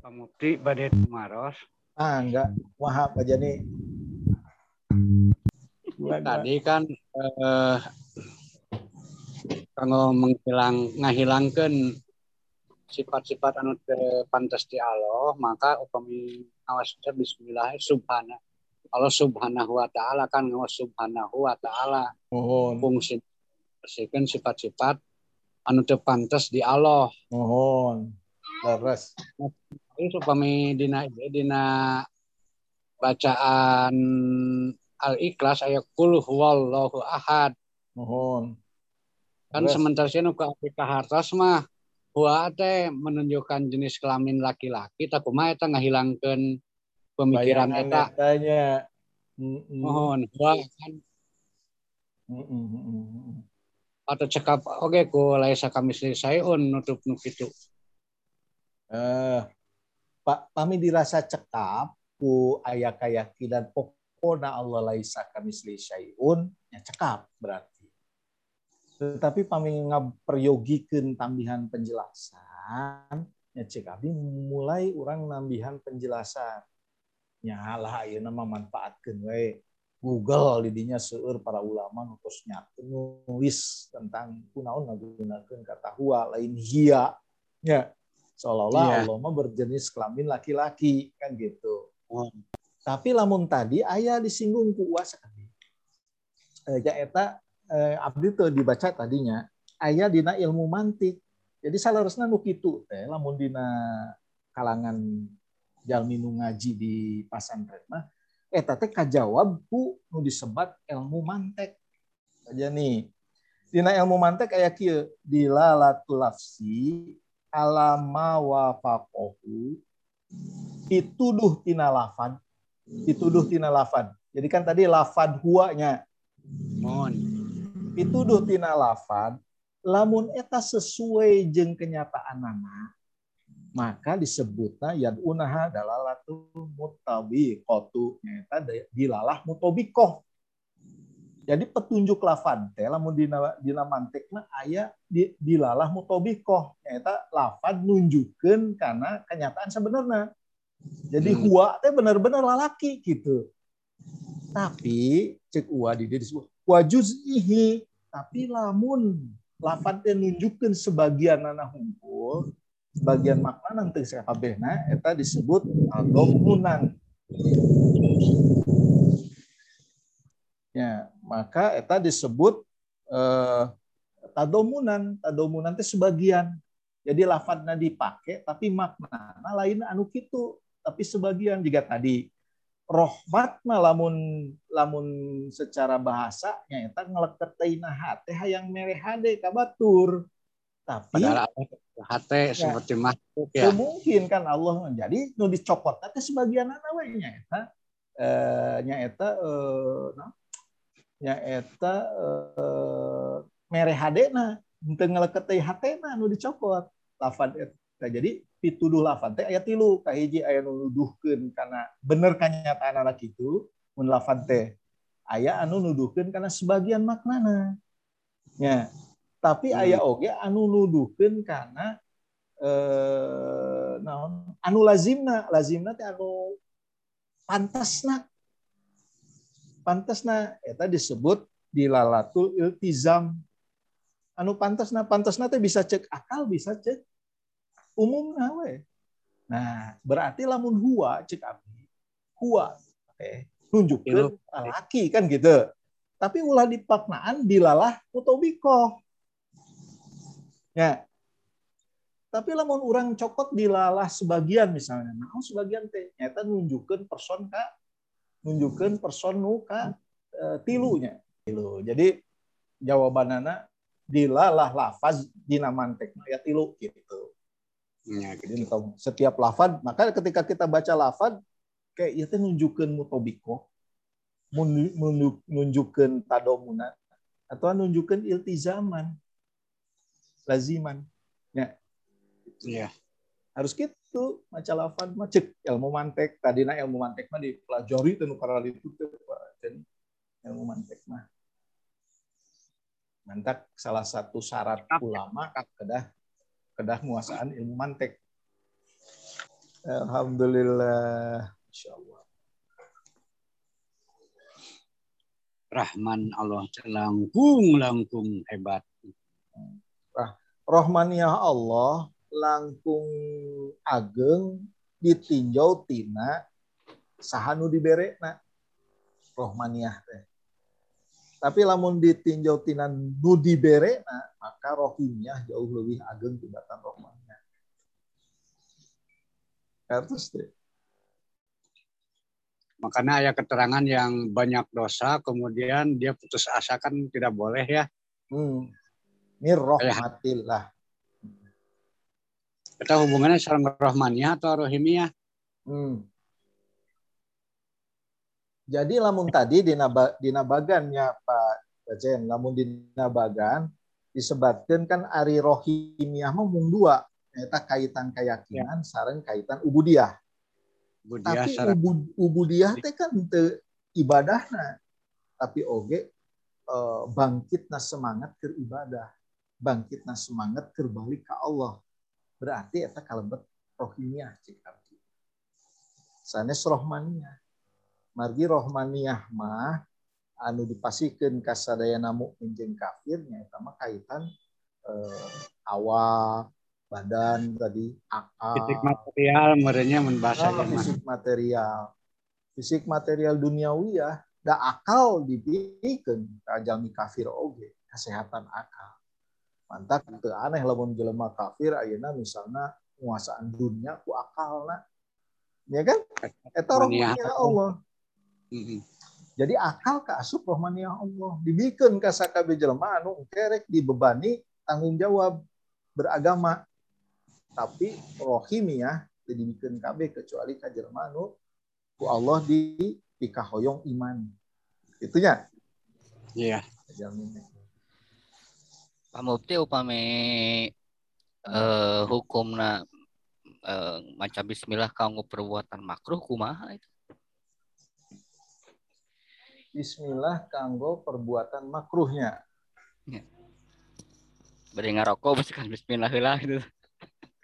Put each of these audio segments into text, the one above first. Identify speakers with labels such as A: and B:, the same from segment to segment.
A: Pamukti badai tumaros.
B: Ah, enggak. Wahab aja nih.
A: Tadi kan eh, kalau menghilang ngahilangkan sifat-sifat anu pantas di Allah, maka upami awas bismillah subhana. Allah subhanahu wa ta'ala kan ngawas subhanahu wa ta'ala
B: Mohon.
A: fungsi bersihkan sifat-sifat anu teu pantas di Allah.
B: Mohon. Leres.
A: Itu upami dina dina bacaan Al-Ikhlas ayat kul huwallahu ahad.
B: Mohon.
A: Kan sementara sih ke Afrika hartas mah Hua teh menunjukkan jenis kelamin laki-laki, tak kumaha eta ngahilangkeun pemikiran eta.
B: etanya. Mm-mm.
A: Mohon hua kan
B: mm-mm.
A: atau cekap oke ku laisa kami sayun nutup nu kitu.
B: Eh, Pak Pami dirasa cekap ku ayak ayaki dan pokona Allah laisa kami syai'un ya cekap berarti. Tetapi Pami ngaperyogikan tambihan penjelasan ya cek abdi mulai orang nambihan penjelasan. Ya lah ayeuna mah manfaatkeun we Google didinya seueur para ulama terus nulis tentang kunaon ngagunakeun kata hua lain hia ya seolah-olah
A: Iya.
B: Allah mah berjenis kelamin laki-laki kan gitu.
A: Oh.
B: Tapi lamun tadi ayah disinggung ku uas tadi. Eh, ya eta eh, abdi tuh dibaca tadinya ayah dina ilmu mantik. Jadi salarosna nu kitu teh lamun dina kalangan jalmi nu ngaji di pasantren mah eta teh kajawab ku nu disebat ilmu mantek. Aja nih. Dina ilmu mantek aya kieu dilalatul lafsi alama wafaqahu dituduh tina lafad dituduh tina lafad jadi kan tadi lafad huanya
A: Mohon.
B: dituduh tina lafad lamun eta sesuai jeung kenyataan maka disebutna yadunaha dalalatul mutabiqatu. Eta dilalah mutabikoh jadi petunjuk lafad teh lamun dina dina mantekna aya di, dilalah mutabikoh eta lafad nunjukkeun karena kenyataan sebenarnya jadi
A: Hmm.
B: huwa teh bener-bener lalaki gitu. Tapi cek uwa di dia disebut wa juz'ihi. Tapi lamun lafad teh nunjukkeun sebagian anak hungkul sebagian makna nanti sakabehna eta disebut al-dhammunan ya maka eta disebut eh, tadomunan. Tadomunan teh sebagian. Jadi lafadna dipake tapi maknana lain anu kitu tapi sebagian. Jika tadi rohmat mah lamun lamun secara bahasanya eta ngeleket teina hate hayang merehade ka batur. Tapi
A: Padahal hate seperti makhluk
B: Ya.
A: ya.
B: mungkin kan Allah menjadi nu dicopot teh sebagian we nya eta. Eh nya eta eh nah, nya eta eh merehadena henteu ngeleket teh hatena nu dicopot lafad eta jadi pituduh lafad teh aya tilu. Kahiji aya nu nuduhkeun kana bener kanyataan anak itu mun lafad teh aya anu nuduhkeun kana sebagian maknana. Nya tapi
A: Hmm.
B: aya oge anu nuduhkeun kana eh naon? Anu lazimna. Lazimna teh anu pantasna pantasna eta disebut dilalatul iltizam. Anu pantasna pantasna teh bisa cek akal bisa cek umumna we. Nah berarti lamun huwa cek abdi huwa teh nunjukkeun laki kan gitu. Tapi ulah dipaknaan dilalah utobiko. Ya. Tapi lamun orang cokot dilalah sebagian misalnya nah sebagian teh nyata nunjukkan person ka nunjukkan person nu ka eh, tilunya. Tilu. Jadi jawabanana dilalah lafaz dina mantek ya tilu gitu.
A: Ya,
B: jadi entong setiap lafad maka ketika kita baca lafad kayak itu nunjukkan mutobiko nunjukkan tadomuna atau nunjukkan iltizaman laziman.
A: Iya.
B: Harus gitu maca lafad mah cek ilmu mantek tadina ilmu mantek mah dipelajari teu nu para itu. Jadi, ilmu mantek mah mantak salah satu syarat ulama kedah kedah muasaan ilmu mantek Alhamdulillah. Insya Allah.
A: Rahman Allah langkung langkung hebat.
B: Rahmaniah Allah langkung ageng ditinjau tina sahanu diberekna rohmaniah teh. Tapi lamun ditinjau tina nu diberekna maka rohimiah jauh lebih ageng tibatan rohmaniah. Terus deh.
A: Makanya ayat keterangan yang banyak dosa, kemudian dia putus asa kan tidak boleh ya.
B: Hmm. Ini rahmatillah.
A: Kita hubungannya sarang rohmaniah atau rohimiah?
B: Hmm. Jadi lamun tadi di naba, di nabagannya Pak Bajen, lamun di nabagan disebutkan kan ari rohimiah mung dua, eta kaitan keyakinan ya. sareng kaitan ubudiah. Ubudiah tapi sarang... ubud, ubudiah teh kan te ibadahna, tapi oge uh, bangkitna semangat ke ibadah, bangkitna semangat ke balik ke Allah berarti eta kalebet rohimiyah cik abdi. Sanes rohmaniyah. Margi rohmaniyah mah anu dipasikeun ka sadayana mukmin jeung kafir eta mah kaitan eh, awak, badan tadi, akal.
A: Fisik material merenya mun bahasa
B: nah, fisik material. Fisik material duniawi ya da akal dipikeun ka jalmi kafir oge, kesehatan akal mantap. Itu aneh lamun jelema kafir ayeuna misalnya penguasaan dunia ku akalna ya kan? Eta rohmania Allah. Jadi akal ke asup rohmania Allah. Dibikin ka sakabe jelema anu kerek dibebani tanggung jawab beragama. Tapi rohimia dibikin KB kecuali ka jelema anu ku Allah di pikahoyong iman. Itunya.
A: Iya. Yeah.
C: Pak Mufti upami uh, hukumna uh, maca bismillah kanggo perbuatan makruh kumaha itu?
B: Bismillah kanggo perbuatan makruhnya.
C: Ya. Beri ngarokok kan bismillah lah gitu.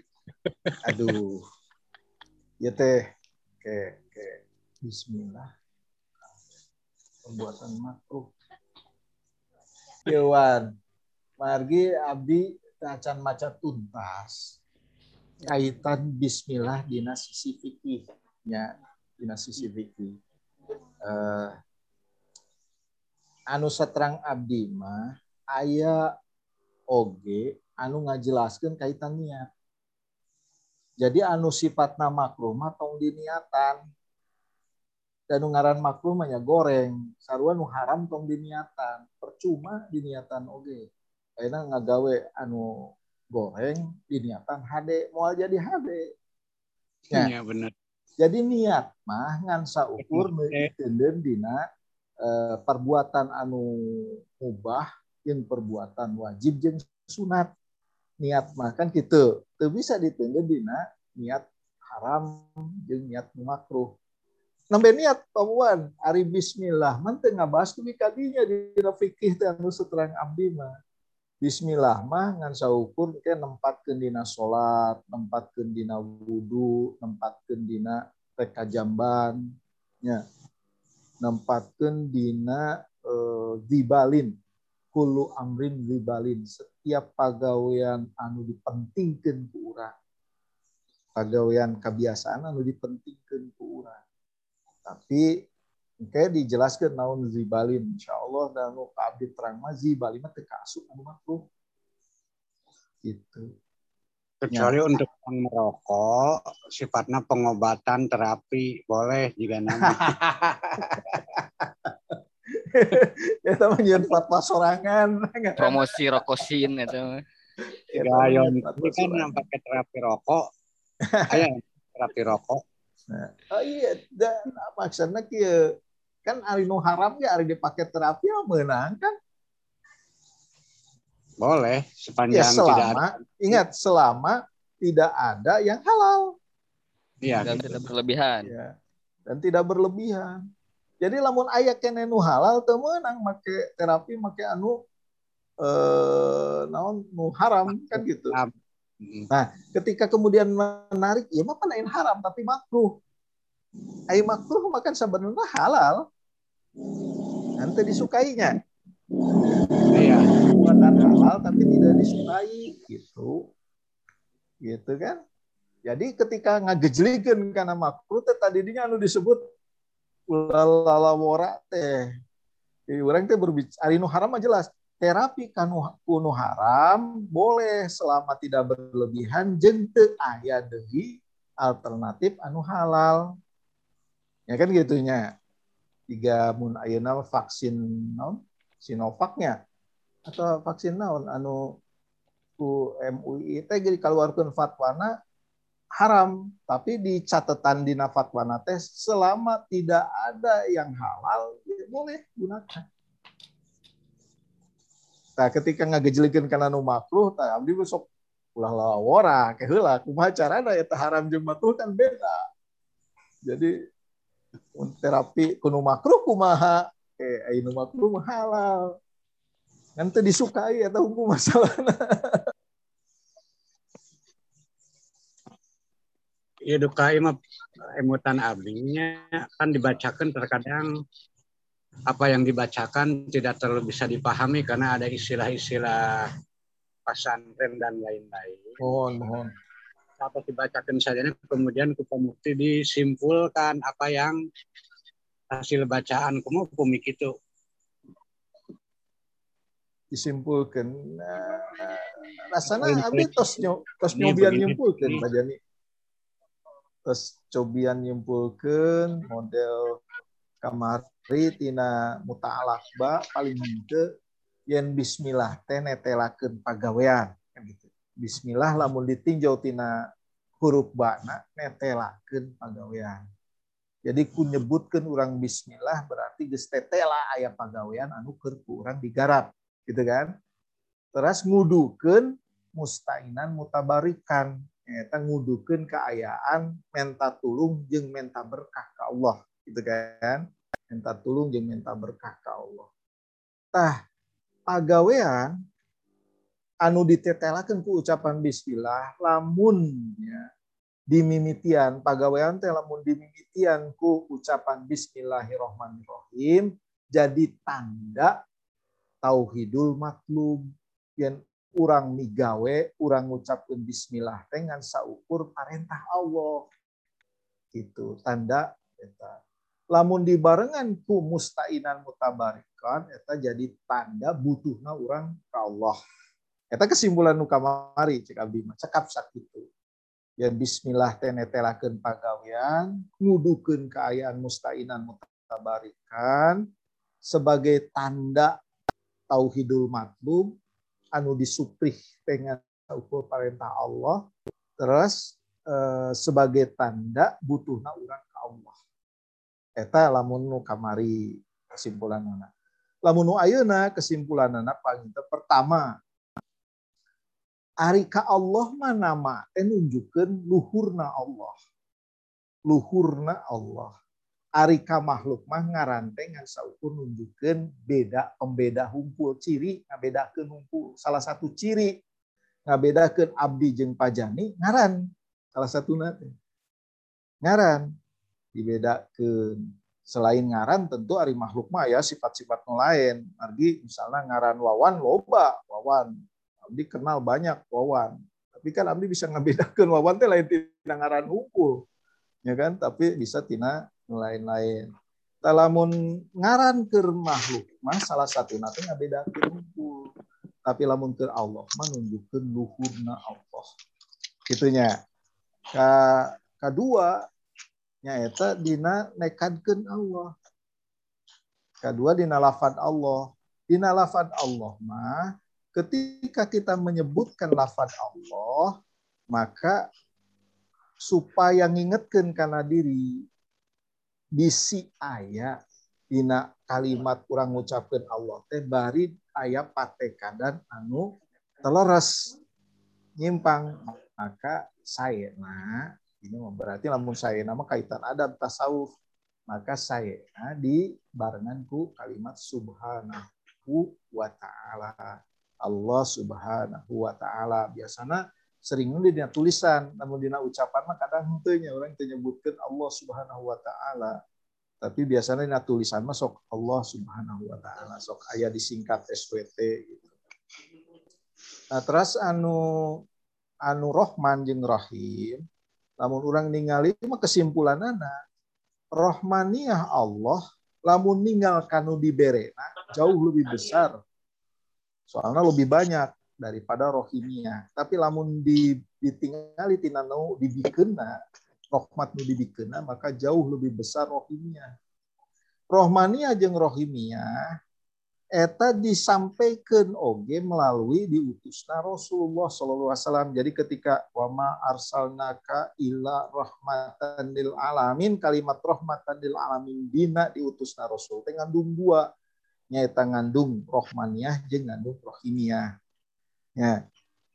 B: Aduh. Ya teh. Oke, oke. Bismillah. Perbuatan makruh. Dewan margi abdi acan maca tuntas kaitan bismillah dina sisi fikih. Nya dina sisi fikih. Uh, anu saterang abdi mah aya oge anu ngajelaskeun kaitan niat. Jadi anu sifatna makruh mah tong diniatan. Dan ngaran makruh mah goreng. Sarua nu haram tong diniatan. Percuma diniatan oge Aina ngagawe anu goreng diniatan HD mau jadi HD.
A: Ya, ya benar.
B: Jadi niat mah ngan saukur meuteudeun dina eh, perbuatan anu mubah yang perbuatan wajib jeung sunat. Niat mah kan gitu. Teu bisa ditendeun dina niat haram jeung niat makruh. Nembe niat pamuan ari bismillah man teu ngabahas kuwi kadinya di fikih teh anu seterang abdi mah. Bismillah mah ngan saukur ke nempat dina salat, nempat dina wudu, nempat dina reka jamban, ya. Nempatkeun dina eh, dibalin kulu amrin dibalin setiap pagawean anu dipentingkan ku urang. Pagawean kebiasaan anu dipentingkan ku urang. Tapi Oke, dijelaskan naon zibalin. Insya Allah dan nu abdi terang mah zibalin mah teu asup anu makruh. Gitu.
A: Kecuali ya. untuk yang merokok, sifatnya pengobatan terapi boleh jika nama.
B: ya teman nyeun fatwa sorangan.
C: Promosi rokosin itu.
A: Ya, ya ini kan yang pakai terapi rokok. Ayo terapi rokok.
B: Nah, oh iya, dan maksudnya kia kan ari nu haram ya ari dipakai terapi ya menang kan
A: boleh sepanjang ya, selama, tidak ada.
B: ingat selama tidak ada yang halal
C: iya dan tidak berlebihan
B: ya. dan tidak berlebihan jadi lamun ayat kene nu halal teu meunang make terapi make anu eh naon nu haram kan gitu. Nah, ketika kemudian menarik, ya mah lain haram tapi makruh. Ai makruh makan sebenarnya halal. Nanti disukainya.
A: Iya.
B: Buatan halal tapi tidak disukai gitu. Gitu kan? Jadi ketika ngagejlikeun karena makruh teh tadinya anu disebut ulalala wora teh. Jadi orang teh berbicara nu haram jelas terapi kanu kuno haram boleh selama tidak berlebihan jeung teu aya alternatif anu halal. Ya kan gitunya. Tiga mun ayeuna vaksin naon? Sinovacnya. Atau vaksin naon? Anu ku MUI teh jadi keluarkan fatwana haram. Tapi di catatan di fatwana teh selama tidak ada yang halal ya boleh gunakan. Nah, ketika ngagejlikeun kana nu makruh, tah abdi besok ulah lawora ke heula kumaha carana eta haram jeung makruh kan beda. Jadi terapi kuno makruh kumaha eh anu makruh halal. Nanti disukai atau hukum masalahna.
A: Ya duka mah emutan abinya kan dibacakan terkadang apa yang dibacakan tidak terlalu bisa dipahami karena ada istilah-istilah pesantren dan lain-lain.
B: Mohon, mohon.
A: Apa dibacakan saja kemudian kupamukti disimpulkan apa yang hasil bacaan kamu komik itu.
B: Disimpulkan. Nah, rasanya abdi tos tos nyobian nyimpulkan Pak Jani. Tos cobian nyimpulkan model kamari tina muta'alakba paling henteu yen bismillah teh netelakeun pagawean. Bismillah lamun ditinjau tina huruf bana netelakeun pagawean. Jadi ku nyebutkeun urang bismillah berarti geus tetela aya pagawean anu keur ku digarap gitu kan. Terus ngudukeun mustainan mutabarikan eta ngudukeun keayaan menta tulung jeung menta berkah ke Allah gitu kan minta tulung jeung minta berkah ke Allah tah pagawean anu ditetelakeun ku ucapan bismillah lamun ya, dimimitian pagawean teh lamun dimimitian ku ucapan bismillahirrahmanirrahim jadi tanda tauhidul matlub yang urang migawe urang ngucapkeun bismillah teh ngan saukur parentah Allah. Gitu tanda eta. Lamun dibarengan ku mustainan mutabarikan eta jadi tanda butuhna orang ke Allah eta kesimpulan nu kamari cek abdi mah cekap sakitu ya bismillah teh netelakeun pagawean ngudukeun keayaan mustainan mutabarikan sebagai tanda tauhidul matlub anu disuprih dengan ukur perintah Allah terus eh, sebagai tanda butuhna orang ke Allah. Eta lamun nu kamari kesimpulanana. Lamun nu ayeuna kesimpulanana paling pertama Ari ka Allah mah nama teh nunjukkeun luhurna Allah. Luhurna Allah. Ari ka makhluk mah ngarante ngan saukur nunjukkeun beda pembeda humpul ciri ngabedakeun humpul. Salah satu ciri ngabedakeun abdi jeung pajani ngaran. Salah satu teh. Ngaran dibedakeun selain ngaran tentu ari makhluk mah ya sifat-sifat lain. Margi misalnya ngaran wawan loba, wawan Abdi kenal banyak wawan. Tapi kan Abdi bisa ngebedakan wawan teh lain tina ngaran hukum. Ya kan? Tapi bisa tina lain-lain. Lamun ngaran ke makhluk mah salah satu nanti ngabedakeun hukum. Tapi lamun ke Allah mah nunjukkeun luhurna Allah. Gitunya. Ka kedua nyaeta dina nekadkeun Allah. Kedua dina lafad Allah. Dina lafad Allah mah ketika kita menyebutkan lafaz Allah, maka supaya ngingetkan karena diri bisi ayat dina kalimat kurang ngucapkan Allah teh bari ayat patekadan anu teleres nyimpang. Maka saya nah ini berarti lamun saya nama kaitan adab tasawuf. Maka saya nah, di barenganku kalimat subhanahu wa ta'ala Allah Subhanahu wa taala. Biasanya sering di dina tulisan namun dina ucapan mah kadang henteu orang teu nyebutkeun Allah Subhanahu wa taala tapi biasanya dina tulisan mah sok Allah Subhanahu wa taala sok aya disingkat SWT gitu. Nah, terus anu anu Rohman jeung Rahim lamun orang ningali mah kesimpulanana Rohmaniah Allah lamun ninggal kanu diberena jauh lebih besar soalnya lebih banyak daripada rohimiyah tapi lamun di ditinggali tina nu dibikena rahmat nu dibikena maka jauh lebih besar rohimiyah rohmaniah jeung rohimiyah eta disampaikan oge melalui diutusna Rasulullah Shallallahu Alaihi Wasallam. Jadi ketika wama arsalnaka ila rahmatan lil alamin kalimat rahmatan lil alamin dina diutusna Rasul ngandung dua nyaita ngandung rohmaniyah jeung ngandung rohimiyah. Ya.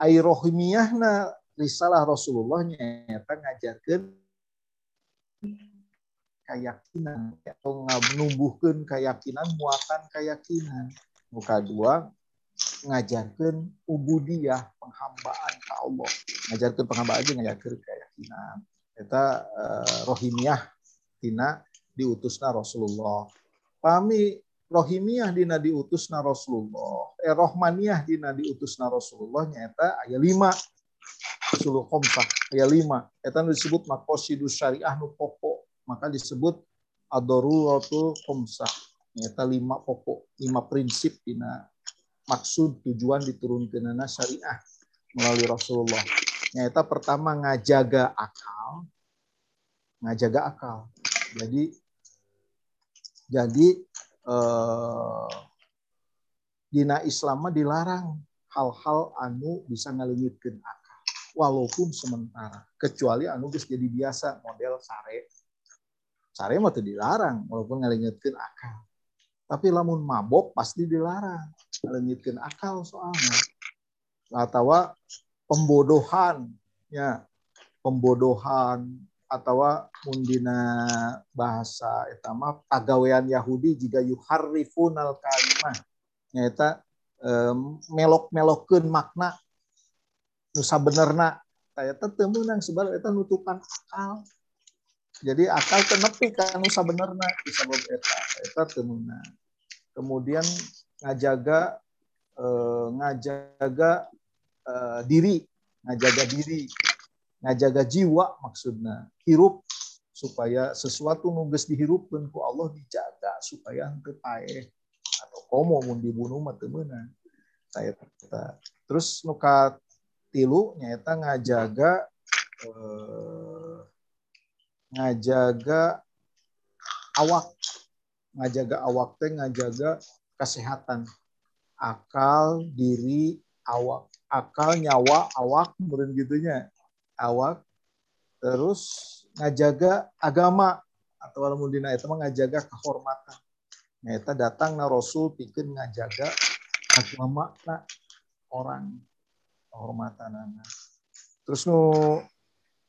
B: Ai rohimiyahna risalah Rasulullah nyaita ngajarkeun keyakinan atau menumbuhkan keyakinan muatan keyakinan muka dua ngajarkan ubudiyah penghambaan ke Allah ngajarkan penghambaan aja ngajarkan keyakinan kita uh, rohimiyah tina diutusna Rasulullah pami rohimiyah dina diutusna Rasulullah eh rohmaniyah dina diutusna Rasulullah nyata ayat lima Rasulullah komsah ayat lima itu disebut makosidus syariah nu pokok maka disebut adoruratul khomsah. Nyata lima pokok, lima prinsip dina maksud tujuan diturunkan syariah melalui Rasulullah. Nyata pertama ngajaga akal, ngajaga akal. Jadi jadi eh, dina Islam dilarang hal-hal anu bisa ngalenyutkeun akal walaupun sementara kecuali anu geus jadi biasa model sare Sare mah tuh dilarang walaupun ngalingetkeun akal. Tapi lamun mabok pasti dilarang. Ngalingetkeun akal soalnya. Atau pembodohan ya pembodohan atau mundina bahasa etama pagawean Yahudi jika yuharrifun al kalimah nyata melok-melokkeun makna nusa benerna saya teu meunang sebab eta nutupan akal. Jadi akal tenepi kan sabenerna disebut eta. Eta temuna kemudian ngajaga eh, ngajaga eh, diri. Ngajaga diri ngajaga jiwa maksudnya. Hirup supaya sesuatu nugas dihirupkan ku Allah dijaga supaya henteu paeh atau komo mun dibunuh mah meunang. Saya terus nuka tilu nyata ngajaga eh, ngajaga awak. Ngajaga awak teh ngajaga kesehatan. Akal diri awak akal nyawa awak kemudian gitunya awak terus ngajaga agama. Atau alhamdulillah itu ngajaga kehormatan. Nah itu datang na rasul pikir ngajaga agama na orang kehormatan anak terus nu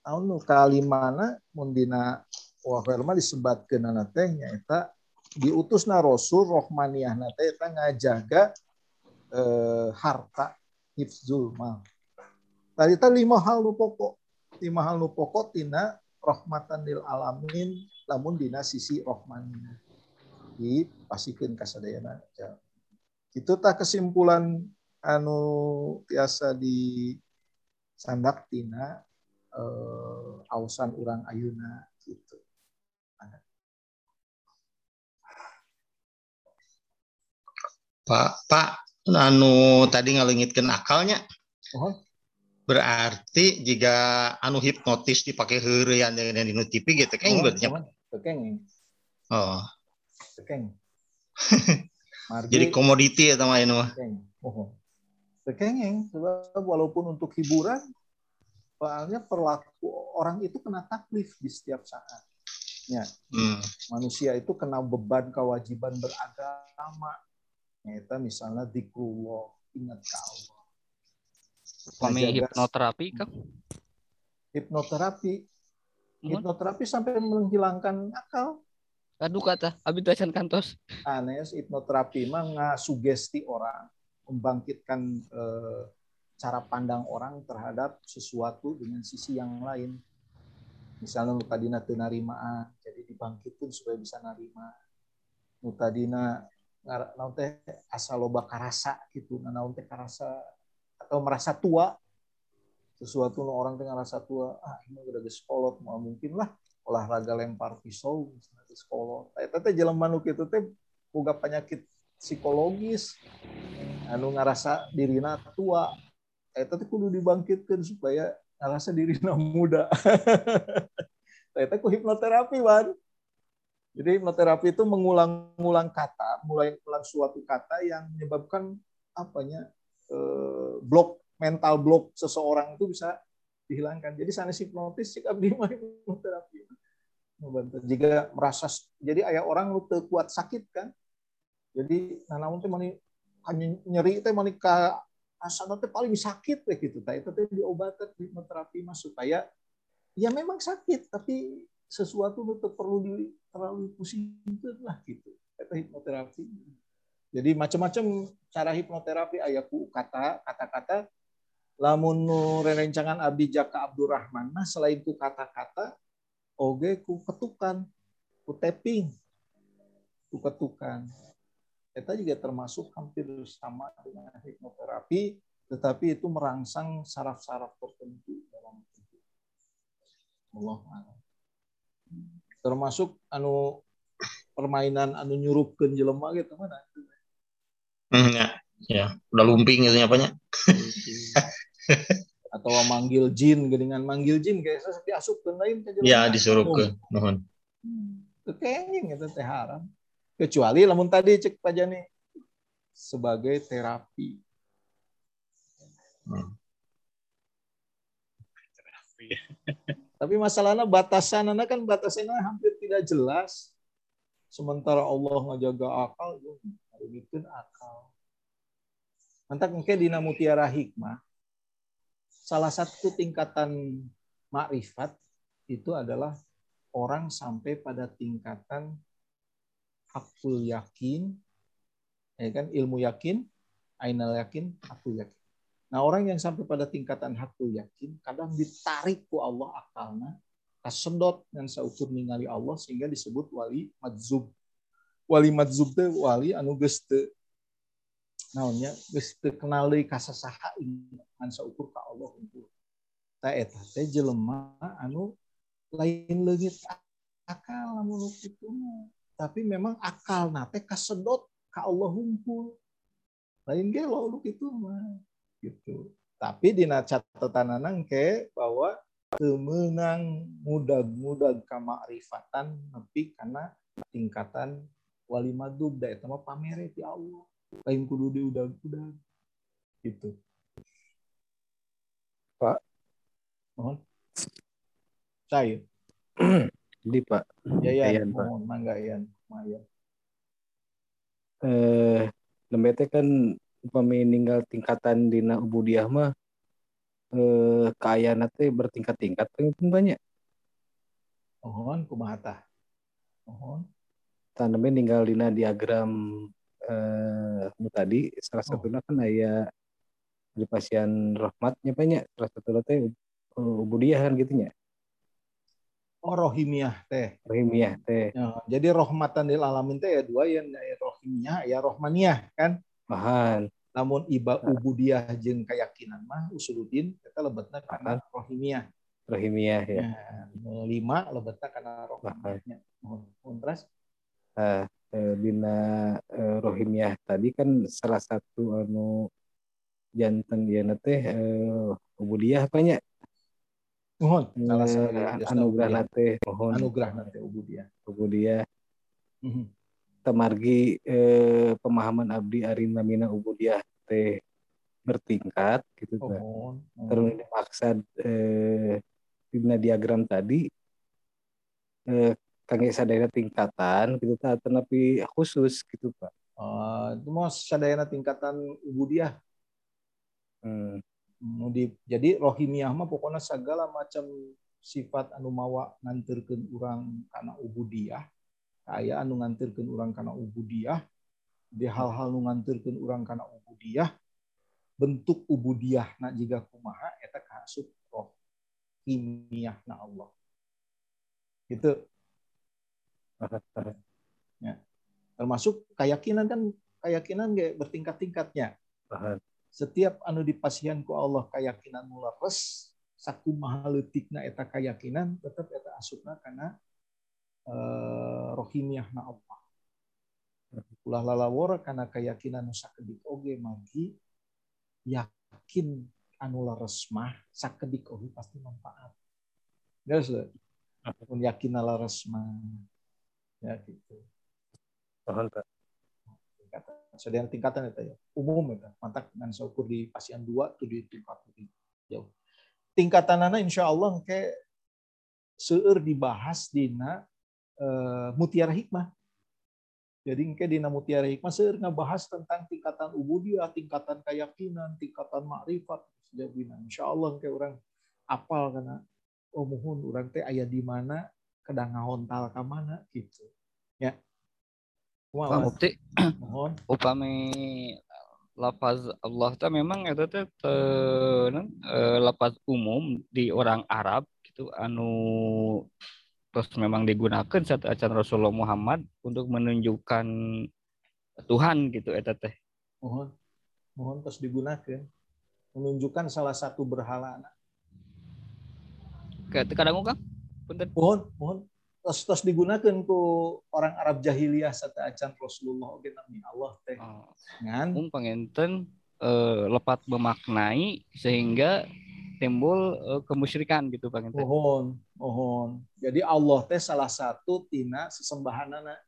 B: tahun nu kalimana mundina wafelma disebatkeun anak teh nyaeta diutusna rasul rohmaniyah teh eta ngajaga eh, harta hifzul mal. Tadi ta lima hal nu pokok lima hal nu pokok tina rahmatan lil alamin lamun dina sisi rohmaniyah dipasikeun kasadayana itu tak kesimpulan anu biasa di sandak tina uh, ausan orang ayuna gitu.
D: Pak, Pak, anu tadi ngalengitkan akalnya. Oh. Berarti jika anu hipnotis dipakai heureyan dengan di TV gitu kan oh, berarti. Oh. Jadi komoditi ya teman ini mah.
B: Oh. Sebab walaupun untuk hiburan soalnya perlaku orang itu kena taklif di setiap saat. Ya, hmm. manusia itu kena beban kewajiban beragama. Ya, itu misalnya dikrullah, ingat ke Allah.
C: Kami hipnoterapi kan?
B: Hipnoterapi. Hipnoterapi sampai menghilangkan akal.
C: Aduh kata, abitasan kantos.
B: Aneh, hipnoterapi mah sugesti orang, membangkitkan eh, cara pandang orang terhadap sesuatu dengan sisi yang lain. Misalnya nu tadina teu narimaan, jadi dibangkitkan supaya bisa narima. Nu tadina naon teh asa loba karasa gitu, naon teh karasa atau merasa tua sesuatu orang teh ngerasa tua, ah ini udah geus kolot, mau mungkin lah olahraga lempar pisau misalnya geus kolot. Eta teh jelema nu kitu teh boga penyakit psikologis anu ngerasa dirina tua. Eta teh kudu dibangkitkan supaya ngerasa dirina muda. Eta ku hipnoterapi wan. Jadi hipnoterapi itu mengulang-ulang kata mulai ulang suatu kata yang menyebabkan apanya eh, blok mental blok seseorang itu bisa dihilangkan. Jadi sana hipnotis jika abdi hipnoterapi. Membantu. Jika merasa jadi ayah orang lu kuat sakit kan? Jadi nah namun teh mani nyeri teh mani ka asana teh paling sakit teh gitu. Tah itu teh diobatan hipnoterapi mas supaya ya memang sakit tapi sesuatu itu perlu di terlalu pusing lah gitu. Itu hipnoterapi jadi macam-macam cara hipnoterapi ayahku kata kata-kata lamun nu rencangan abdi jaka Abdurrahman nah selain ku kata-kata oge ku ketukan ku tapping ku ketukan Eta juga termasuk hampir sama dengan hipnoterapi, tetapi itu merangsang saraf-saraf tertentu dalam tubuh. Allah Termasuk anu permainan anu nyurupkeun jelema gitu mana?
D: Hmm, ya. ya, udah lumping gitu apanya.
B: Atau manggil jin dengan manggil jin kayak saya diasupkeun lain
D: ke jelema. Ya, disuruh ke nuhun.
B: Hmm. Kayaknya itu teh haram kecuali lamun tadi cek Pak Jani sebagai terapi. Hmm. Tapi masalahnya batasan kan batasannya hampir tidak jelas. Sementara Allah ngejaga akal, itu akal. Mantak mungkin di mutiara hikmah, salah satu tingkatan makrifat itu adalah orang sampai pada tingkatan hakul yakin, ya kan ilmu yakin, ainal yakin, hakul yakin. Nah orang yang sampai pada tingkatan hakul yakin kadang ditarik ku Allah akalnya, kasedot dan seukur ningali Allah sehingga disebut wali madzub. Wali madzub teh wali anu geus teu naonnya geus teu kenal deui kasasaha ngan saukur ka Allah unggul. Ta eta teh jelema anu lain leungit akal lamun kitu tapi memang akal nate kasedot ka Allah humpul lain gelo lu itu mah gitu. Tapi di catatan nanang ke bahwa kemenang mudah-mudah kamakrifatan nepi karena tingkatan wali madub da eta mah pamere ti Allah lain kudu diudag-udag gitu
E: Pak
B: mohon saya
E: Di Pak.
B: Ya ya, Ayan, Pak. mohon mangga ya.
E: Eh, lembete kan upami ninggal tingkatan dina ubudiah mah eh kaya teh bertingkat-tingkat pun banyak.
B: Mohon kumaha tah? Mohon.
E: Taname ninggal dina diagram eh tadi salah oh. satunya kan aya di pasien rahmatnya banyak salah satu teh ubudiah kan gitunya.
B: Oh rohimiah teh.
E: Rohimiah teh.
B: Ya, jadi rohmatan lil alamin teh ya dua ya, ya rohimiah ya rohmaniah kan.
E: Mahan.
B: Namun iba ubudiyah jeung keyakinan mah usuluddin kita lebetna karena rohimiah.
E: Rohimiah ya.
B: ya lima lebetna karena rohimiahnya. Mohon terus.
E: Uh, dina uh, rohimiah tadi kan salah satu anu jantan dia teh uh, ubudiyah banyak
B: mohon.
E: Salah satu anugerah nate mohon.
B: Anugerah nate ubudiah
E: ubudiah mm-hmm. temargi eh, pemahaman abdi ari namina ubudiah teh bertingkat gitu kan oh, oh. terus dimaksud eh, dina diagram tadi eh, kangge sadaya tingkatan gitu ta tapi khusus gitu pak.
B: Uh, itu mau sadaya tingkatan ubudiah.
E: Hmm.
B: Jadi rohimiah mah pokoknya segala macam sifat anu mawa ngantirkan orang karena ubudiyah kaya anu ngantirkan orang karena ubudiyah di hal-hal anu ngantirkan orang karena ubudiyah bentuk ubudiah na jika kumaha eta kasut roh kimiah na Allah. Gitu ya. termasuk keyakinan kan keyakinan gak bertingkat-tingkatnya. Setiap anu dipasianku Allah keyakinan mula res saku mahaletikna eta keyakinan tetap eta asupna karena eh, rohimiahna Allah. Ulah lalawor karena keyakinan nu sakedik oge magi yakin anu laras mah sakedik oge pasti manfaat. Guys pun yakin mah ya gitu.
E: Paham, Pak.
B: tingkatan. Sedang tingkatan itu ya. Umum itu mantap dengan seukur di pasien dua di tingkat jauh. Tingkatan anak insya Allah kayak seur dibahas dina uh, mutiara hikmah. Jadi kayak dina mutiara hikmah seur ngebahas tentang tingkatan ubudiyah tingkatan keyakinan tingkatan makrifat sejauh insya Allah kayak orang apal karena oh mohon orang teh ayah di mana kedang ngahontal ke mana gitu. Ya.
C: Pak Mufti,
B: mohon.
C: upami lapaz Allah teh memang itu teh eh, lapaz umum di orang Arab gitu anu terus memang digunakan saat acan Rasulullah Muhammad untuk menunjukkan Tuhan gitu eta teh.
B: mohon. Mohon terus digunakan. Menunjukkan salah satu berhala. Anak
C: Kayak teu kadang Kang. Punten.
B: mohon mohon. Terus terus digunakan ku orang Arab jahiliyah serta acan Rasulullah oke nami Allah teh.
C: Oh,
B: ngan
C: umum panginten eh, lepat memaknai sehingga timbul eh, kemusyrikan gitu panginten.
B: mohon mohon. Jadi Allah teh salah satu tina sesembahanana.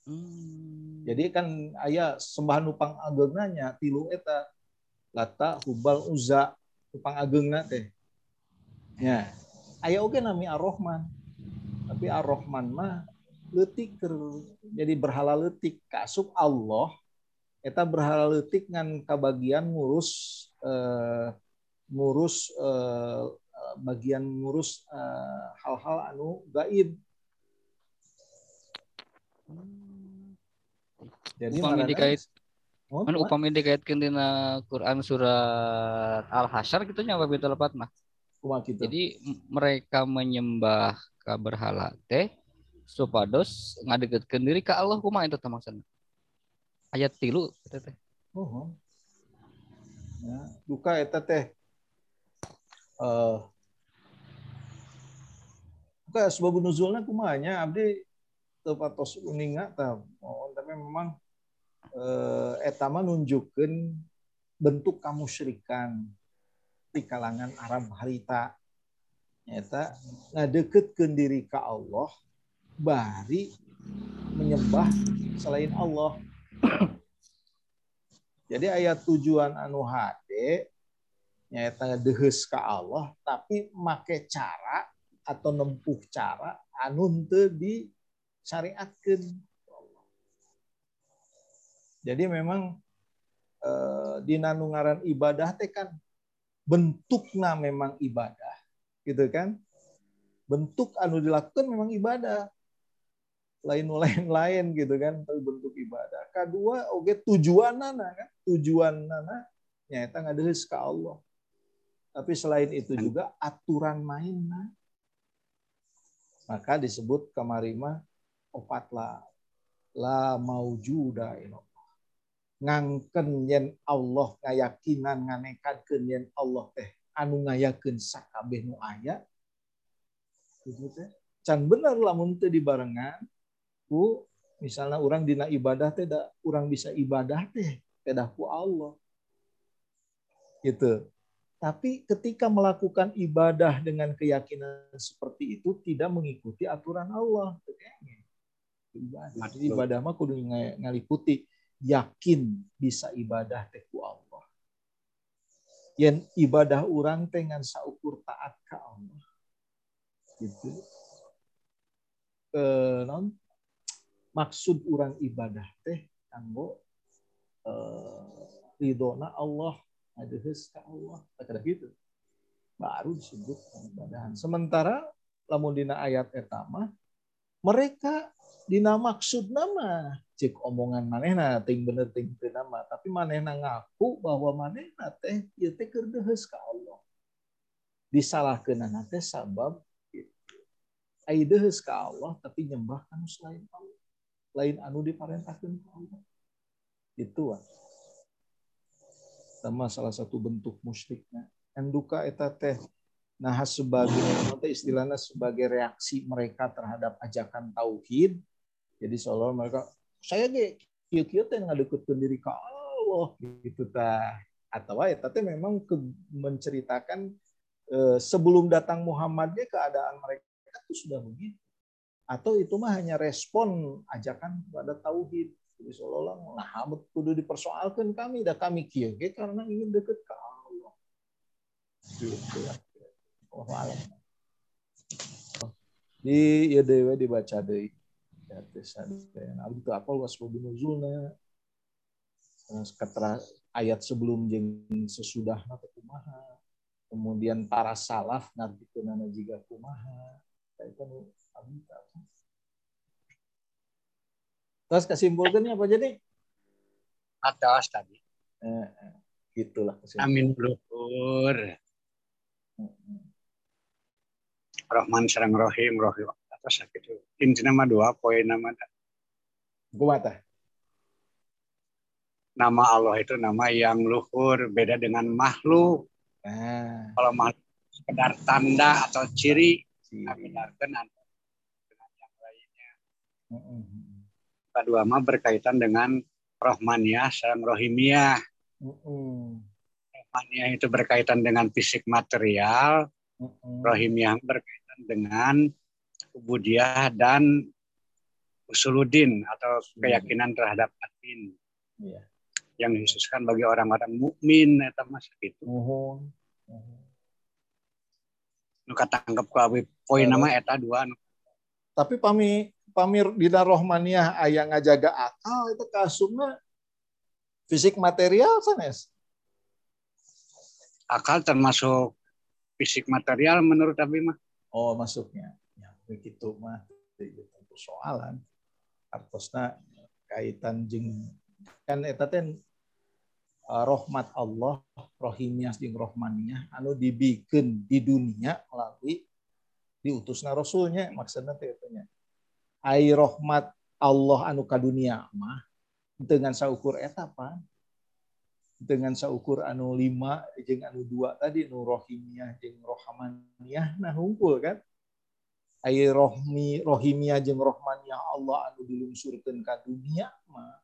C: Hmm.
B: jadi kan ayah sembahan upang ageungnanya tilu eta. Lata hubal uza upang ageungna teh. Ya aya oge nami ar-rahman. Tapi ar-rahman mah leutik keur jadi berhala leutik. Kasub Allah eta berhala leutik ngan kabagian ngurus eh, ngurus eh, bagian ngurus eh, hal-hal anu gaib. Jadi
C: Upami dikait
B: Oh,
C: Kan upami dikaitkeun dina Quran surat Al-Hasyr gitu nya apa lepat mah.
B: Kumaha kitu?
C: Jadi mereka menyembah ka berhala teh supados ngadegkeun diri ka Allah kumaha eta maksudna. Ayat tilu eta teh.
B: Oh. Ya, duka eta teh eh duka sebab nuzulna kumaha nya abdi teu patos uninga tah. Oh, tapi memang eh eta mah nunjukkeun bentuk kamusyrikan di kalangan Arab harita eta ngadeukeutkeun diri ka Allah bari menyembah selain Allah. Jadi ayat tujuan anu hade nyata dehes ka Allah tapi make cara atau nempuh cara anu teu disyariatkeun Jadi memang eh, di nanungaran ibadah teh kan bentuknya memang ibadah gitu kan? Bentuk anu dilakukan memang ibadah. Lain lain lain gitu kan? Tapi bentuk ibadah. Kedua oke tujuan nana kan? Tujuan nana nyata ngadelis ke Allah. Tapi selain itu juga aturan mainnya maka disebut kamarima opatlah la maujuda ilallah ngangken yen Allah ngayakinan nganekankeun yen Allah teh. Anu ngayakeun sakabeh nu aya. Gitu teh. Can bener lamun teu dibarengan ku misalnya orang dina ibadah teh da orang bisa ibadah teh kedah ku Allah. Gitu. Tapi ketika melakukan ibadah dengan keyakinan seperti itu tidak mengikuti aturan Allah. Ibadah. Ibadah mah kudu nga- ngaliputi yakin bisa ibadah teh ku Allah. Yen ibadah orang teh ngan saukur taat ka Allah. Gitu. Eh, non? Maksud orang ibadah teh kanggo eh, ridona Allah adehes ka Allah. Kada gitu. Baru disebut ibadahan sementara lamun dina ayat etama mereka dina maksud nama. Cek omongan manehna ting bener ting teu nama. Tapi manehna ngaku bahwa manehna teh ieu teh keur ka Allah. Disalahkeun teh sabab ai ka Allah tapi nyembah anu selain Allah. Lain anu diparentahkeun ka Allah. Itu sama salah satu bentuk musyriknya. Enduka eta teh nah sebagai istilahnya sebagai reaksi mereka terhadap ajakan tauhid jadi seolah mereka saya ge kieu kieu teh ngadeukeutkeun diri ka Allah gitu tah. Atau ya tapi memang ke, menceritakan eh, sebelum datang Muhammad keadaan mereka itu sudah begitu. Atau itu mah hanya respon ajakan kepada tauhid. Jadi seolah-olah nah kudu dipersoalkan kami. Dah kami kieu karena ingin dekat ke Allah. Gitu. Di ya dewe dibaca deui Nah, itu apa wasbabu nuzulna kata ayat sebelum jeng sesudah nata kumaha. Kemudian para salaf nanti kunana jika kumaha itu abita. Terus kesimpulkannya apa jadi?
A: Atas tadi.
B: Eh, eh gitulah
A: amin luhur Rahman serang Rohim Rohim gitu inti nama dua poin nama
B: Gumata.
A: Nama Allah itu nama yang luhur, beda dengan makhluk.
B: Nah.
A: Kalau makhluk sekedar tanda atau ciri, nah, benarkan dengan yang lainnya. Kedua mah berkaitan dengan rohmaniah serang rohimiah. Rohmaniah itu berkaitan dengan fisik material, rohimiah berkaitan dengan ubudiyah dan usuludin atau keyakinan terhadap batin yeah. yang dikhususkan bagi orang-orang mukmin eta mas itu. Oh. Oh. Nu katangkep ku poin nama eta dua.
B: Tapi pami pamir dina rohmaniah aya ngajaga akal itu kasumna fisik material sanes.
A: Akal termasuk fisik material menurut abi mah.
B: Oh, masuknya begitu mah itu persoalan artosna kaitan jeng kan eta teh rahmat Allah rohimiah jeung rohmaniah anu dibikin di dunia melalui diutusna rasulnya maksudnya teh nya. Ai rahmat Allah anu ka dunia mah dengan saukur eta apa? Dengan saukur anu lima jeung anu dua tadi nu rohimiah jeung rohmaniah nah hunkul kan ay rohmi rohimia jeung rohmania Allah anu dilungsurkeun ka dunia mah.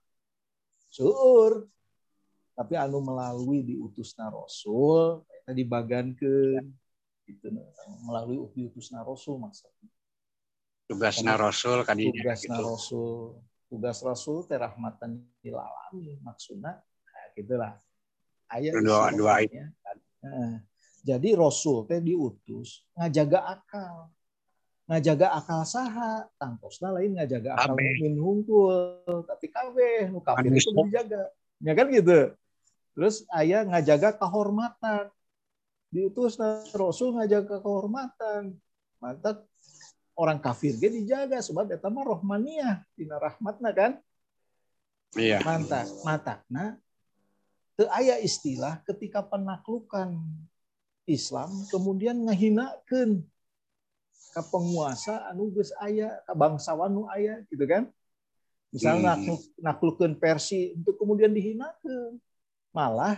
B: Seueur. Tapi anu melalui diutusna rasul eta dibagankeun. Itu melalui diutusna rasul maksudnya.
A: Tugasna rasul kadinya
B: tugasna gitu. rasul tugas rasul teh rahmatan lil alamin maksudna nah, gitulah. Ayat
A: dua dua
B: nah, jadi rasul teh diutus ngajaga akal ngajaga akal saha. Tangkosna lain ngajaga akal mukmin hungkul tapi kabeh nu kafir itu dijaga. Ya kan gitu? Terus ayah ngajaga kehormatan. Diutus rasul ngajaga kehormatan. Mantap. Orang kafir ge dijaga sebab eta mah rohmaniah. Dina rahmatna kan?
A: Iya.
B: Mantap. Nah teu aya istilah ketika penaklukan Islam kemudian ngahinakeun ke penguasa anu geus aya ke bangsawan nu aya gitu kan? Misalnya hmm. naklukkeun Persi untuk kemudian dihinakeun. Malah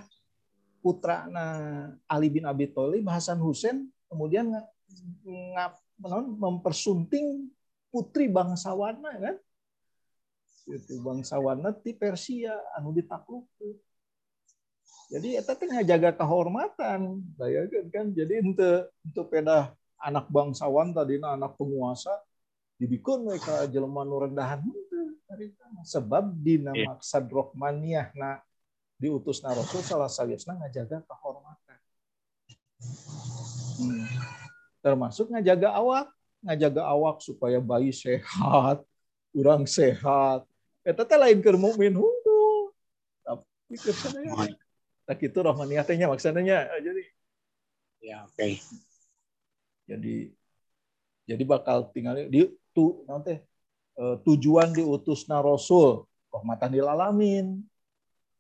B: putra na Ali bin Abi Thalib Hasan Husain kemudian ngap mempersunting putri bangsawana kan? Itu bangsawana ti Persia anu ditaklukkeun. Jadi eta teh ngajaga kehormatan bayangkeun kan? Jadi untuk untuk pedah anak bangsawan tadi anak penguasa dibikin mereka jelema nu rendahan. Sebab dina yeah. maksad rohmaniah na diutus na rasul salah saliasna ngajaga kehormatan. Hmm. termasuk ngajaga awak ngajaga awak supaya bayi sehat kurang sehat. Eta teh lain keur mukmin tapi kesannya tak itu rohmaniah tehnya maksudnya jadi
A: ya oke. okay
B: jadi jadi bakal tinggal di tu nanti eh, tujuan diutusna rasul rahmatan lil alamin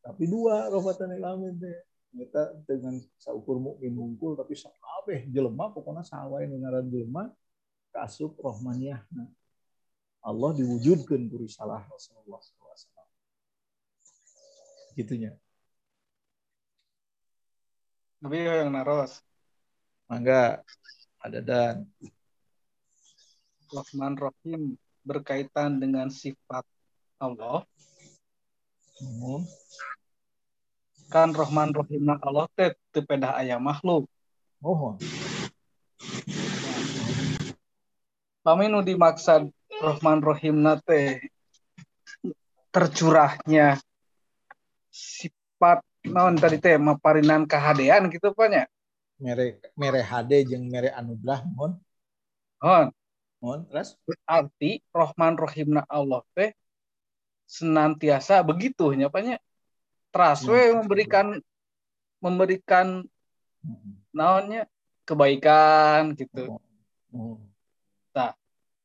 B: tapi dua rahmatan lil alamin teh kita dengan saukur mukmin unggul tapi sakabeh jelema pokoknya sawae nu ngaran jelema kasup rohmaniah Allah diwujudkan ku risalah Rasulullah SAW. Gitunya.
F: Tapi yang naros.
B: Mangga ada dan
F: Rahman Rahim berkaitan dengan sifat Allah. Hmm kan Rahman Rahimna Allah teh teu pedah aya makhluk. Oh. Kami nu dimaksud Rahman Rahimna teh tercurahnya sifat naon tadi teh maparinan kahadean gitu banyak.
B: Mere mere hade jeung mere anugerah mohon.
F: Mohon.
B: Mohon terus
F: berarti Rahman Rahimna Allah teh senantiasa begitu nya banyak trust we memberikan memberikan naonnya kebaikan gitu. Nah,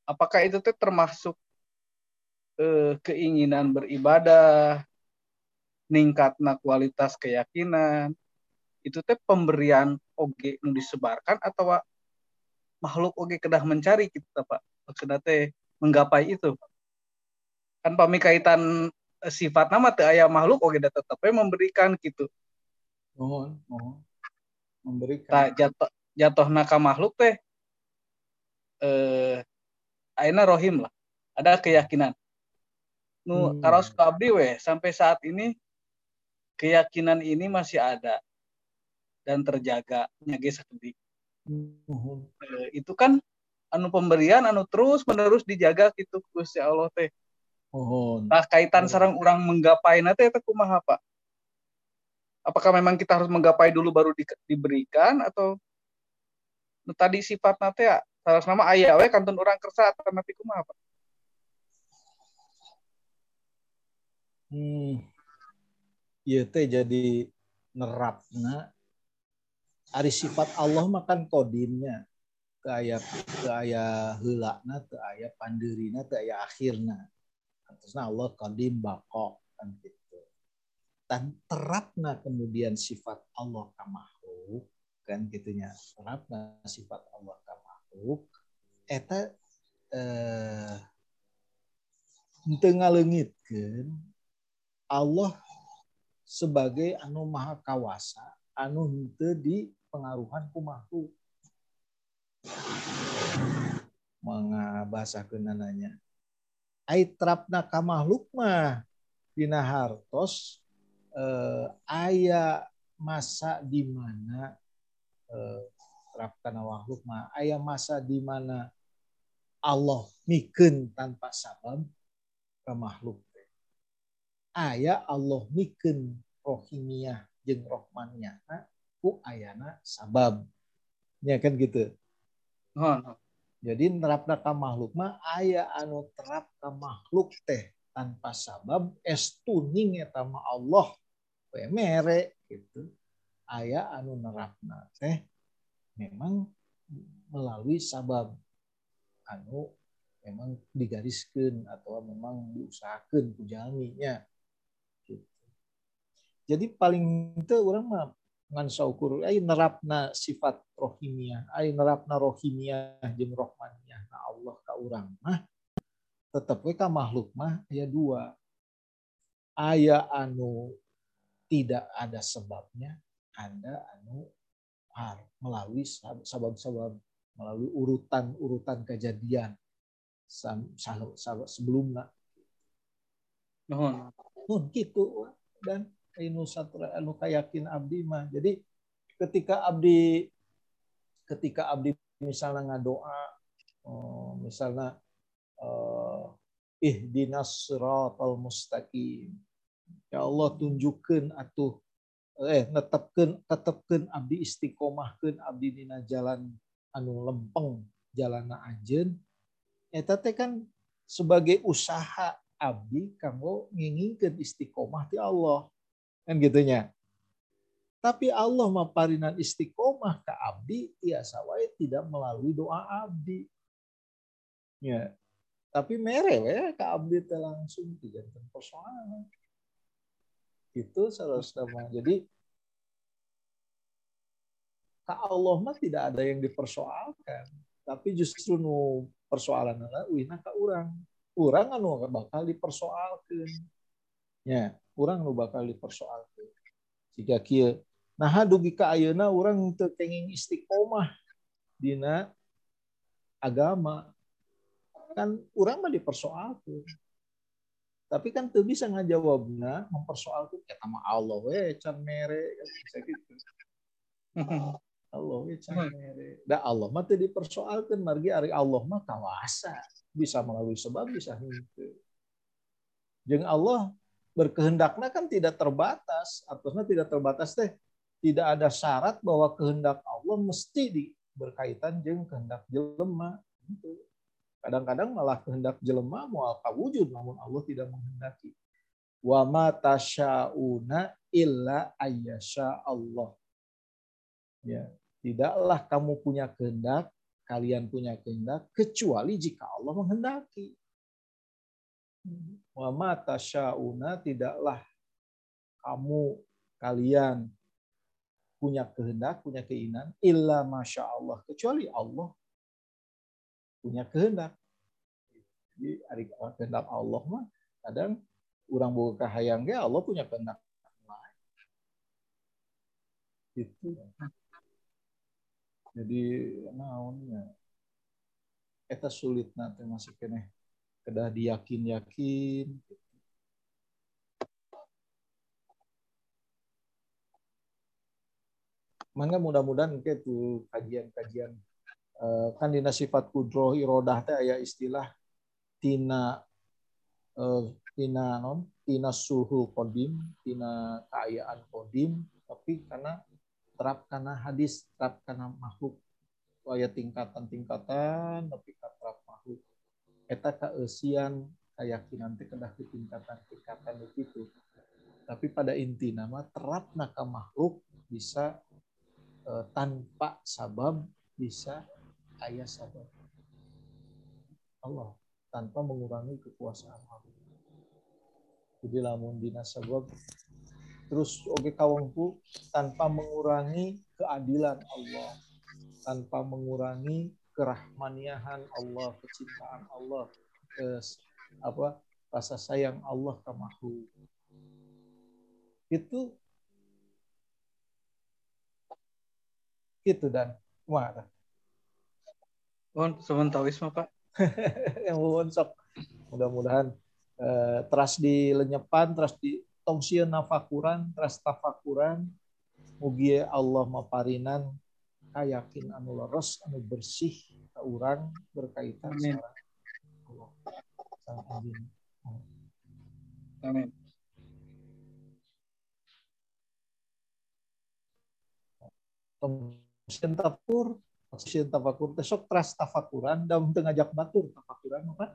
F: apakah itu tuh termasuk eh, keinginan beribadah, ningkatna kualitas keyakinan, itu teh pemberian oge nu disebarkan atau makhluk oge kedah mencari kita pak? Maksudnya teh menggapai itu kan pamikaitan sifat nama teh ayah makhluk oke okay, tetap memberikan gitu.
B: Mohon mohon. Memberikan.
F: Tak jatuh jatuh naka makhluk teh eh aina rohim lah. Ada keyakinan. Nu hmm. karos kabdi weh sampai saat ini keyakinan ini masih ada dan terjaga nyage sakti hmm. eh, itu kan anu pemberian anu terus menerus dijaga gitu Gusti Allah teh Mohon. Nah, kaitan sarang orang menggapai nanti itu kumaha Pak? Apakah memang kita harus menggapai dulu baru di, diberikan atau nah, tadi sifat nanti ya salah nama ayah we kantun orang kersa atau nanti kumaha Pak?
B: Hmm. Iya teh jadi nerapna ari sifat Allah makan kodimnya ke ayat ke ayat helakna ke ayat pandirina ke ayat akhirna Terusnya Allah kodim bako kan gitu. Dan terapna kemudian sifat Allah ke makhluk kan gitunya. Terapna sifat Allah ke makhluk. Eta eh, kan Allah sebagai anu maha kawasa anu di pengaruhan ku? Makhluk bahasa kenananya aitrapna ka makhluk mah dina hartos eh, aya masa di mana eh, terapkan makhluk mah aya masa di mana Allah mikeun tanpa sabab ke makhluk aya Allah mikeun rohimiyah jeung rohmaniyah ku ayana sabab ya kan gitu oh. Jadi nerapna ka makhluk mah aya anu terap ka makhluk teh tanpa sabab es tuning eta mah Allah we mere gitu. Aya anu nerapna teh memang melalui sabab anu memang digariskan atau memang diusahakan ku jalminya gitu. Jadi paling itu orang mah ngan saukur ai nerapna sifat rohimiyah ai nerapna rohimiyah jeung rohmaniyah na Allah ka urang mah tetep we ka makhluk mah aya dua aya anu tidak ada sebabnya ada anu har melalui sabab-sabab melalui urutan-urutan kejadian sebelumnya. Nuhun. Nuhun gitu dan inu satra anu abdi mah. Jadi ketika abdi ketika abdi misalnya ngadoa oh, misalnya uh, ihdinas siratal mustaqim. Ya Allah tunjukkan atuh eh netepkeun tetepkeun abdi istiqomahkeun abdi dina jalan anu lempeng jalana ajeun eta teh kan sebagai usaha abdi kanggo ngingingkeun istiqomah ti Allah kan gitunya tapi Allah maparinan istiqomah ke abdi ya sawai tidak melalui doa abdi. Ya tapi mere ya ke abdi langsung dijantan persoalan. Itu sama jadi ke Allah mah tidak ada yang dipersoalkan. Tapi justru nu persoalan adalah wina ke orang orang anu bakal dipersoalkan. Ya orang nu bakal dipersoalkan. Jika kia nah dugi ka ayeuna orang untuk kenging istiqomah dina agama. Kan orang mah dipersoalkan. Tapi kan tuh bisa ngajawabnya mempersoalkan ya sama Allah we can mere. Bisa gitu. Allah we can mere. Da Allah mah tuh dipersoalkan margi ari Allah mah kawasa bisa melalui sebab bisa itu jeung Allah berkehendaknya kan tidak terbatas artinya tidak terbatas teh tidak ada syarat bahwa kehendak Allah mesti di berkaitan jeung kehendak jelema gitu Kadang-kadang malah kehendak jelema mual kawujud namun Allah tidak menghendaki. Wa ma tasyauna illa ayyasha Allah. Ya, tidaklah kamu punya kehendak, kalian punya kehendak kecuali jika Allah menghendaki. Wa ma tasyauna tidaklah kamu kalian punya kehendak, punya keinginan, illa masya Allah kecuali Allah punya kehendak. Jadi hari kehendak Allah mah kadang orang buka kahayang ge Allah punya kehendak lain. Gitu. Jadi naonnya eta sulit nanti masih kene kedah diyakin-yakin. Mangga mudah-mudahan tuh kajian-kajian Eh, kan dina sifat kudroh irodah teh aya istilah tina uh, tina non tina suhu kodim tina keayaan kodim tapi karena terap karena hadis terap karena makhluk. Waya tingkatan-tingkatan tapi terap eta keesian keyakinan teh kedah tingkatan-tingkatan begitu tapi pada inti nama terap naka makhluk bisa uh, tanpa sabab bisa ayah sabar Allah tanpa mengurangi kekuasaan Allah. Jadi lamun dina sabab terus oke kawangku tanpa mengurangi keadilan Allah, tanpa mengurangi kerahmaniahan Allah, kecintaan Allah, ke apa rasa sayang Allah ke makhluk. Itu itu dan mana
F: Oh, sementara wisma Pak.
B: yang sok. Mudah-mudahan eh, teras di lenyepan, teras di tongsian nafakuran, teras tafakuran. Mugi Allah maparinan kayakin anu leres, anu bersih, orang berkaitan
F: Amin.
B: Allah. Sang Amin.
F: Amin.
B: Tongsian tapur, Maksudnya tafakur sok teras tafakuran dan ngajak batur tafakuran apa?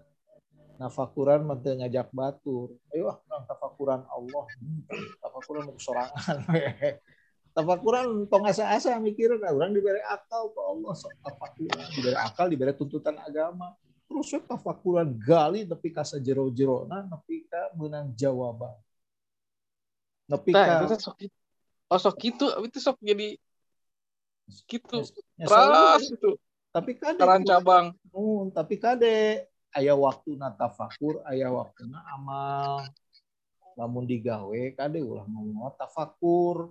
B: Nafakuran menteu ngajak batur. Ayo ah tafakuran Allah. Hmm, tafakuran untuk sorangan. tafakuran tong asa-asa mikir nah, orang diberi akal ke Allah sok tafakuran diberi akal diberi tuntutan agama. Terus sok tafakuran gali tapi kasa jero-jero nah nepi ka menang jawaban.
F: Nepi ka nah, sok oh sok itu itu sok jadi gitu. Keras itu
B: tapi kade
F: Taran cabang.
B: Hmm, tapi kade ayah waktu natafakur ayah waktu na amal. Lamun digawe kade ulah ngomong tafakur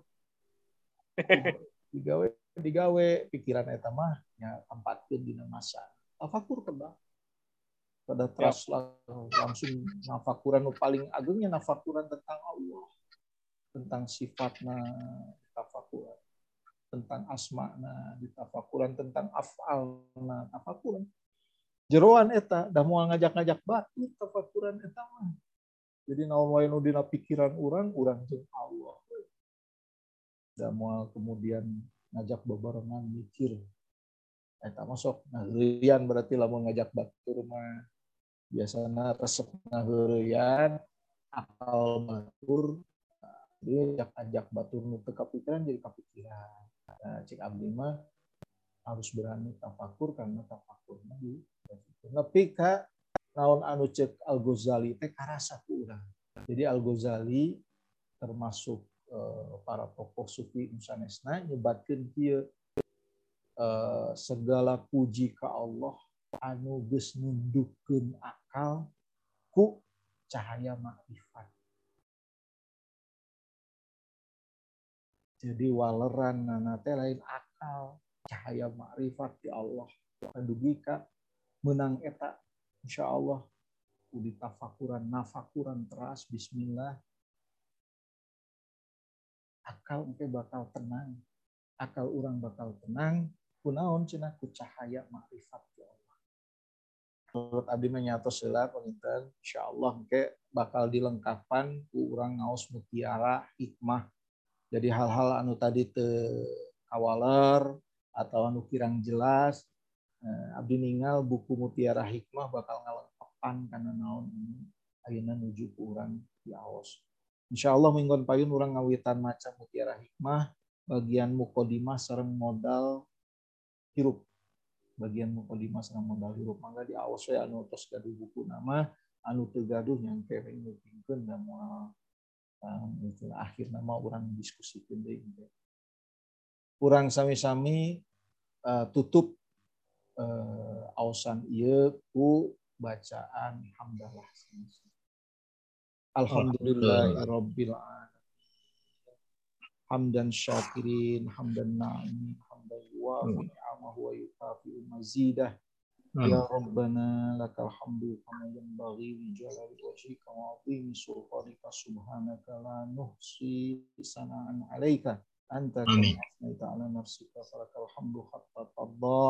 B: digawe digawe. Pikiran eta mah nya tempatkeun dina masa. Tafakur kebak pada ya. teras langsung nafakuran nu paling agungnya nafakuran tentang Allah. Tentang sifatnya tafakuran tentang asmana ditafakuran tentang afalna tafakuran jeroan eta dah mau ngajak-ngajak batu tafakuran eta mah. Jadi naon wae nu dina pikiran orang orang jeung Allah dah mau kemudian ngajak bebarengan mikir eta masuk. Ngaheureyan berarti lamun ngajak batur mah biasanya resep ngaheureyan akal batur. Dia ajak batur nu teu kapikiran jadi kapikiran. Nah, cik abdi mah harus berani tafakur karena tafakurnya di tapi kak naon anu cek Al Ghazali teh karasa urang. Jadi Al Ghazali termasuk para tokoh sufi nusanesna nyebatkeun kieu uh, segala puji ke Allah anu geus nundukkeun akal ku cahaya makrifat. Jadi waleran nana lain akal cahaya makrifat di Allah. Kadugi ka menang eta insya Allah. Udi tafakuran nafakuran teras bismillah akal mungkin bakal tenang. Akal orang bakal tenang kunaon cina ku cahaya makrifat ya Allah. Menurut abdi menyatu sila penginten insya Allah mungkin bakal dilengkapan ku orang ngaus mutiara hikmah. Jadi hal-hal anu tadi te kawaler atau anu kirang jelas eh, abdi ningal buku mutiara hikmah bakal ngalengkapan karena naon ini. Ayeuna nuju ku urang di aos Insya Allah mingguan payun orang ngawitan macam mutiara hikmah. Bagian mukodimah serang modal hirup. Bagian mukodimah serang modal hirup. Mangga di awas saya anu tos gaduh buku nama anu tegaduh yang kering ngupingkeun dan mau akhir nama orang diskusi deui. Kurang sami-sami uh, tutup uh, awasan iya ku bacaan hamdalah Alhamdulillahirabbil Hamdan syakirin, hamdan na'imin, hamdan yuwafi ni'amahu wa yukafi mazidah. Ya Rabbana lakal hamdu kama yanbaghi li jalali wajhika wa 'azimi sultanika. Subhanaka la nuhsi sana'an 'alaika. Anta kama asnaita 'ala nafsika. Falakal hamdu hatta tadda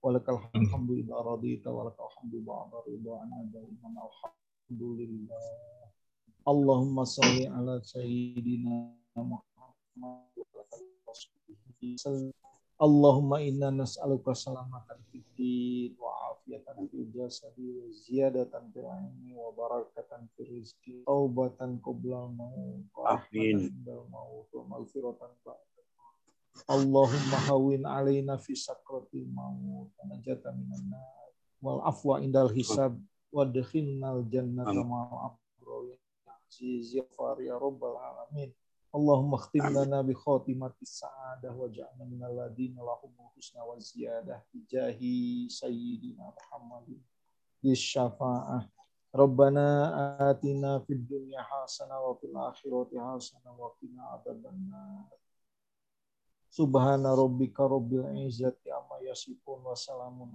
B: wa lakal hamdu ba'da ridha. Anna daiman alhamdulillah Allahumma salli ala sayyidina Muhammad. Allahumma inna nas'aluka salamatan fid wa afiyatan fil jasadi wa ziyadatan fil ilmi wa barakatan fil rizqi. Taubatan qabla maut amin. maut wa maghfiratan ba'da Allahumma hawin alaina fi sakratil maut wa najatan minan nar. Wal afwa indal hisab wa dakhinal jannata ma'al aziz ya far ya rabbal alamin Allahumma khtim lana bi khatimati sa'adah wa ja'alna min alladhina lahum husna wa ziyadah jahi sayyidina Muhammadin bis syafa'ah Rabbana atina fid dunya hasanah wa fil akhirati hasanah wa qina adzabannar Subhana rabbika rabbil izzati amma yasifun wa salamun